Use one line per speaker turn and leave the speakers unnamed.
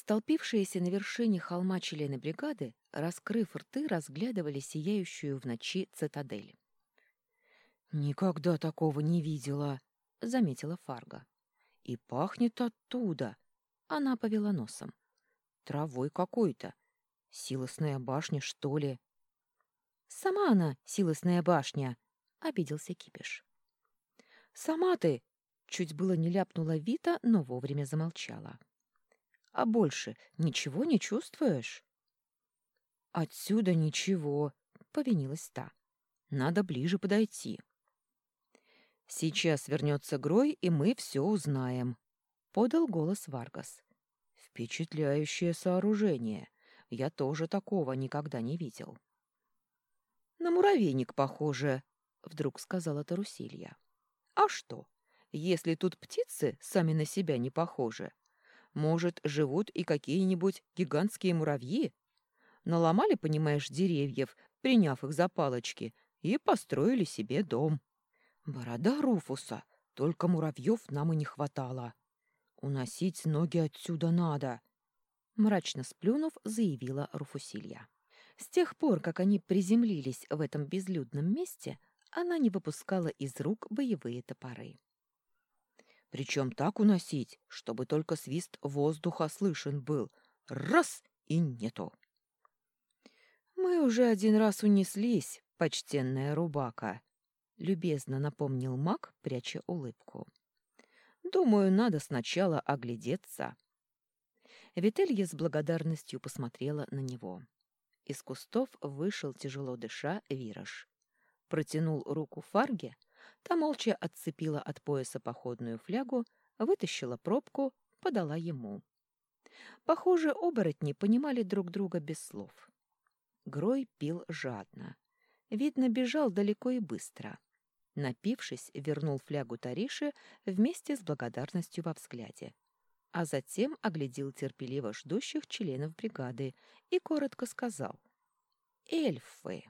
Столпившиеся на вершине холма члены бригады, раскрыв рты, разглядывали сияющую в ночи цитадель.
«Никогда такого не видела», — заметила Фарга. «И пахнет оттуда», — она повела носом. «Травой какой-то. Силосная башня, что ли?»
«Сама она, силосная башня», — обиделся Кипиш.
«Сама ты!» — чуть было не ляпнула Вита, но вовремя замолчала. «А больше ничего не чувствуешь?» «Отсюда ничего», — повинилась та. «Надо ближе подойти». «Сейчас вернется Грой, и мы все узнаем», — подал голос Варгас. «Впечатляющее сооружение. Я тоже такого никогда не видел». «На муравейник похоже», — вдруг сказала Тарусилья. «А что, если тут птицы сами на себя не похожи? Может, живут и какие-нибудь гигантские муравьи? Наломали, понимаешь, деревьев, приняв их за палочки, и построили себе дом». Борода Руфуса, только муравьев нам и не хватало. Уносить ноги отсюда надо, мрачно сплюнув, заявила Руфусилья. С тех пор, как они приземлились в этом безлюдном месте, она не выпускала из рук боевые топоры. Причем так уносить, чтобы только свист воздуха слышен был. Раз — и нету. «Мы уже один раз унеслись, почтенная рубака», любезно напомнил маг, пряча улыбку. Думаю, надо сначала оглядеться. Вителья с благодарностью посмотрела на него. Из кустов вышел, тяжело дыша, Вираж. Протянул руку Фарге, та молча отцепила от пояса походную флягу, вытащила пробку, подала ему. Похоже, оборотни понимали друг друга без слов. Грой пил жадно. Видно, бежал далеко и быстро. Напившись, вернул флягу Тарише вместе с благодарностью во взгляде. А затем оглядел терпеливо ждущих членов бригады и коротко сказал «Эльфы».